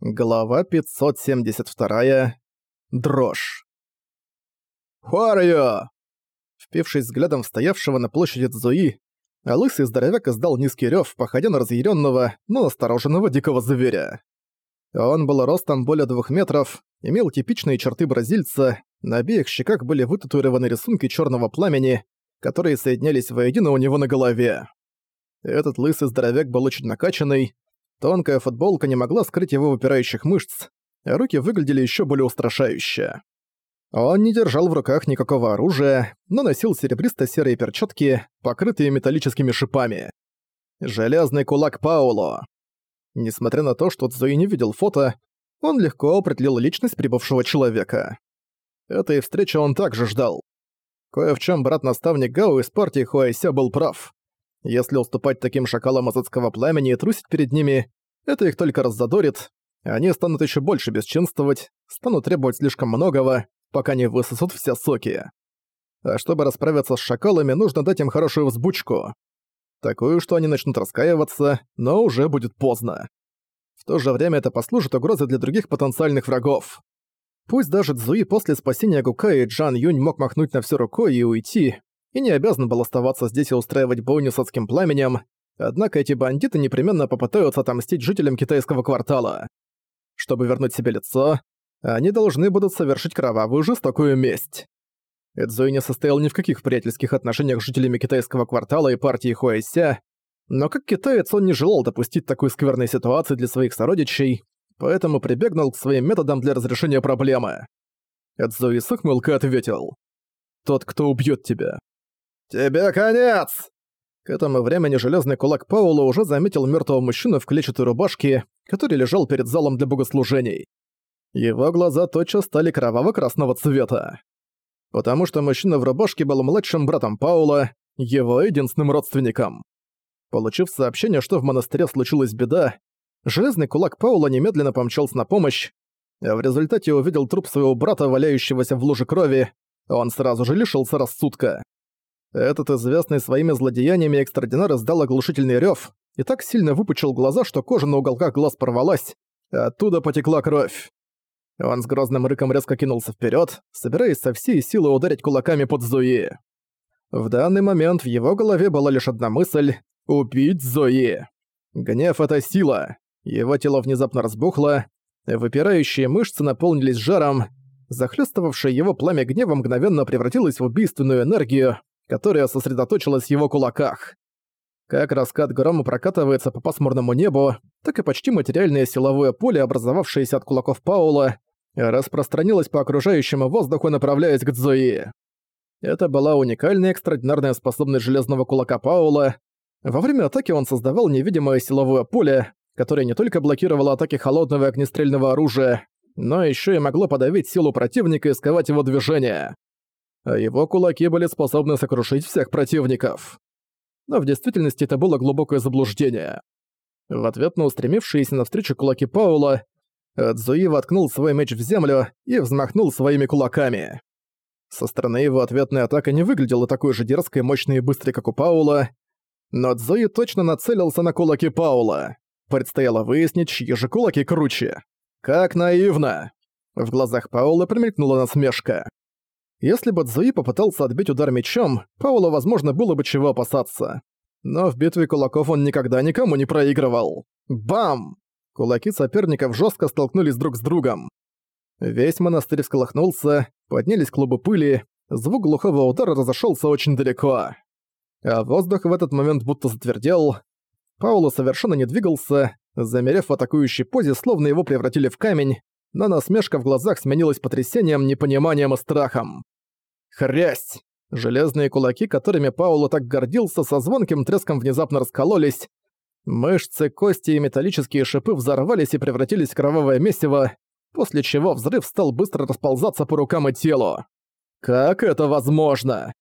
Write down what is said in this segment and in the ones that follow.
Глава 572. Дрожь. «Хуарьё!» Впившись взглядом в стоявшего на площади Цзуи, лысый здоровяк издал низкий рёв, походя на разъярённого, но настороженного дикого зверя. Он был ростом более двух метров, имел типичные черты бразильца, на обеих щеках были вытатуированы рисунки чёрного пламени, которые соединялись воедино у него на голове. Этот лысый здоровяк был очень накачанный, Тонкая футболка не могла скрыть его выпирающих мышц, а руки выглядели еще более устрашающе. Он не держал в руках никакого оружия, но носил серебристо-серые перчатки, покрытые металлическими шипами. Железный кулак Пауло. Несмотря на то, что Цзуи не видел фото, он легко определил личность прибывшего человека. Этой встречи он также ждал. Кое в чем брат-наставник Гао из партии Хуайся был прав. Если уступать таким шакалам азотского пламени и трусить перед ними, это их только раззадорит, они станут еще больше бесчинствовать, станут требовать слишком многого, пока не высосут все соки. А чтобы расправиться с шакалами, нужно дать им хорошую взбучку. Такую, что они начнут раскаиваться, но уже будет поздно. В то же время это послужит угрозой для других потенциальных врагов. Пусть даже Цзуи после спасения Гука и Джан Юнь мог махнуть на всю рукой и уйти, и не обязан был оставаться здесь и устраивать бойню с адским пламенем, однако эти бандиты непременно попытаются отомстить жителям китайского квартала. Чтобы вернуть себе лицо, они должны будут совершить кровавую жестокую месть. Эдзуи не состоял ни в каких приятельских отношениях с жителями китайского квартала и партии Хуэйся, но как китаец он не желал допустить такой скверной ситуации для своих сородичей, поэтому прибегнул к своим методам для разрешения проблемы. Эдзуи с ответил. «Тот, кто убьет тебя, «Тебе конец!» К этому времени железный кулак Паула уже заметил мертвого мужчину в клетчатой рубашке, который лежал перед залом для богослужений. Его глаза тотчас стали кроваво-красного цвета. Потому что мужчина в рубашке был младшим братом Паула, его единственным родственником. Получив сообщение, что в монастыре случилась беда, железный кулак Паула немедленно помчался на помощь, а в результате увидел труп своего брата, валяющегося в луже крови, он сразу же лишился рассудка. Этот известный своими злодеяниями экстрадинар издал оглушительный рёв и так сильно выпучил глаза, что кожа на уголках глаз порвалась, а оттуда потекла кровь. Он с грозным рыком резко кинулся вперед, собираясь со всей силы ударить кулаками под Зои. В данный момент в его голове была лишь одна мысль — убить Зои. Гнев — это сила. Его тело внезапно разбухло, выпирающие мышцы наполнились жаром, захлестывавшее его пламя гнева мгновенно превратилось в убийственную энергию, которая сосредоточилась в его кулаках. Как раскат грома прокатывается по пасмурному небу, так и почти материальное силовое поле, образовавшееся от кулаков Паула, распространилось по окружающему воздуху, направляясь к Цзуи. Это была уникальная экстраординарная способность железного кулака Паула. Во время атаки он создавал невидимое силовое поле, которое не только блокировало атаки холодного и огнестрельного оружия, но еще и могло подавить силу противника и сковать его движение а его кулаки были способны сокрушить всех противников. Но в действительности это было глубокое заблуждение. В ответ на устремившиеся навстречу кулаки Паула, Цзуи воткнул свой меч в землю и взмахнул своими кулаками. Со стороны его ответная атака не выглядела такой же дерзкой, мощной и быстрой, как у Паула, но Цзуи точно нацелился на кулаки Паула. Предстояло выяснить, чьи же кулаки круче. Как наивно! В глазах Паула промелькнула насмешка. Если бы Цзуи попытался отбить удар мечом, Паула, возможно, было бы чего опасаться. Но в битве кулаков он никогда никому не проигрывал. Бам! Кулаки соперников жестко столкнулись друг с другом. Весь монастырь всколыхнулся, поднялись клубы пыли, звук глухого удара разошелся очень далеко. А воздух в этот момент будто затвердел. Паула совершенно не двигался, замерев в атакующей позе, словно его превратили в камень, но насмешка в глазах сменилась потрясением, непониманием и страхом. Хрясть! Железные кулаки, которыми Пауло так гордился, со звонким треском внезапно раскололись. Мышцы, кости и металлические шипы взорвались и превратились в кровавое месиво, после чего взрыв стал быстро расползаться по рукам и телу. Как это возможно?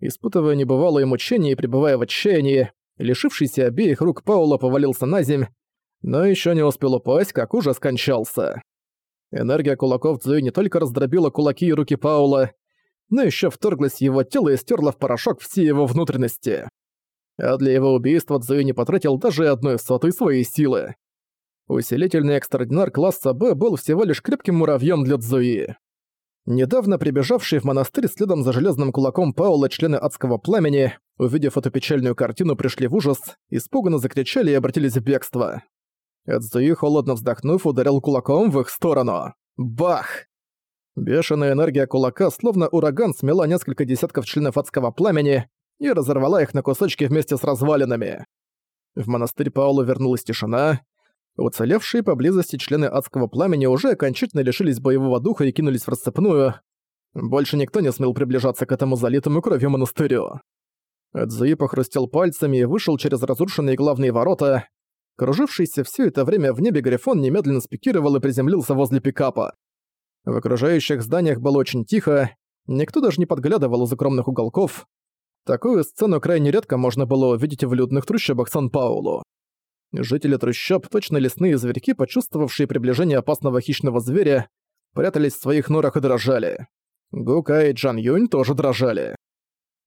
Испытывая небывалые мучения и пребывая в отчаянии, лишившийся обеих рук Паула повалился на земь, но еще не успел упасть, как уже скончался. Энергия кулаков Цзуи не только раздробила кулаки и руки Паула, но еще вторглась в его тело и стерла в порошок все его внутренности. А для его убийства Цзуи не потратил даже одной сотой своей силы. Усилительный экстраординар класса Б был всего лишь крепким муравьем для Цзуи. Недавно прибежавшие в монастырь следом за железным кулаком Паула члены адского пламени, увидев эту печальную картину, пришли в ужас, испуганно закричали и обратились в бегство. Эдзуи, холодно вздохнув, ударил кулаком в их сторону. Бах! Бешеная энергия кулака, словно ураган, смела несколько десятков членов адского пламени и разорвала их на кусочки вместе с развалинами. В монастырь Паулу вернулась тишина, Уцелевшие поблизости члены адского пламени уже окончательно лишились боевого духа и кинулись в расцепную. Больше никто не смел приближаться к этому залитому кровью монастырю. Эдзуи похрустел пальцами и вышел через разрушенные главные ворота. Кружившийся все это время в небе Грифон немедленно спикировал и приземлился возле пикапа. В окружающих зданиях было очень тихо, никто даже не подглядывал из укромных уголков. Такую сцену крайне редко можно было увидеть в людных трущобах Сан-Паулу. Жители трущоб, точно лесные зверьки, почувствовавшие приближение опасного хищного зверя, прятались в своих норах и дрожали. Гука и Джан Юнь тоже дрожали.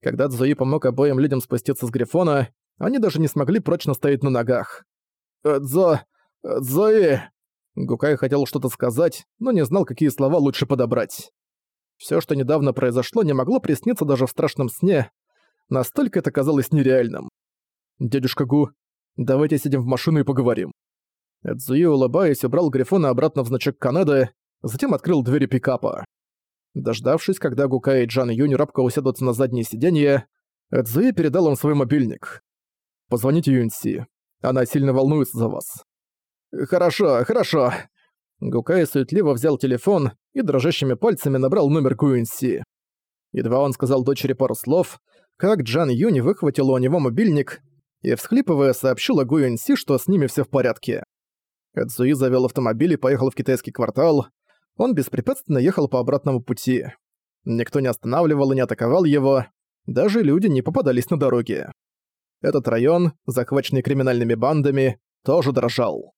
Когда Цзуи помог обоим людям спуститься с Грифона, они даже не смогли прочно стоять на ногах. «Дзо... Цзуи...» Гукай хотел что-то сказать, но не знал, какие слова лучше подобрать. Всё, что недавно произошло, не могло присниться даже в страшном сне, настолько это казалось нереальным. «Дядюшка Гу, Давайте сидим в машину и поговорим». Эдзуи, улыбаясь, убрал Грифона обратно в значок Канады, затем открыл двери пикапа. Дождавшись, когда Гука и Джан Юнь рабко усядутся на заднее сиденье, Эдзуи передал им свой мобильник. «Позвоните Юньси. Она сильно волнуется за вас». «Хорошо, хорошо». Гукай суетливо взял телефон и дрожащими пальцами набрал номер Гуинси. Едва он сказал дочери пару слов, как Джан Юнь выхватила у него мобильник и, всхлипывая, сообщила Гуэнси, что с ними все в порядке. Эдзуи завел автомобиль и поехал в китайский квартал. Он беспрепятственно ехал по обратному пути. Никто не останавливал и не атаковал его, даже люди не попадались на дороге. Этот район, захваченный криминальными бандами, тоже дрожал.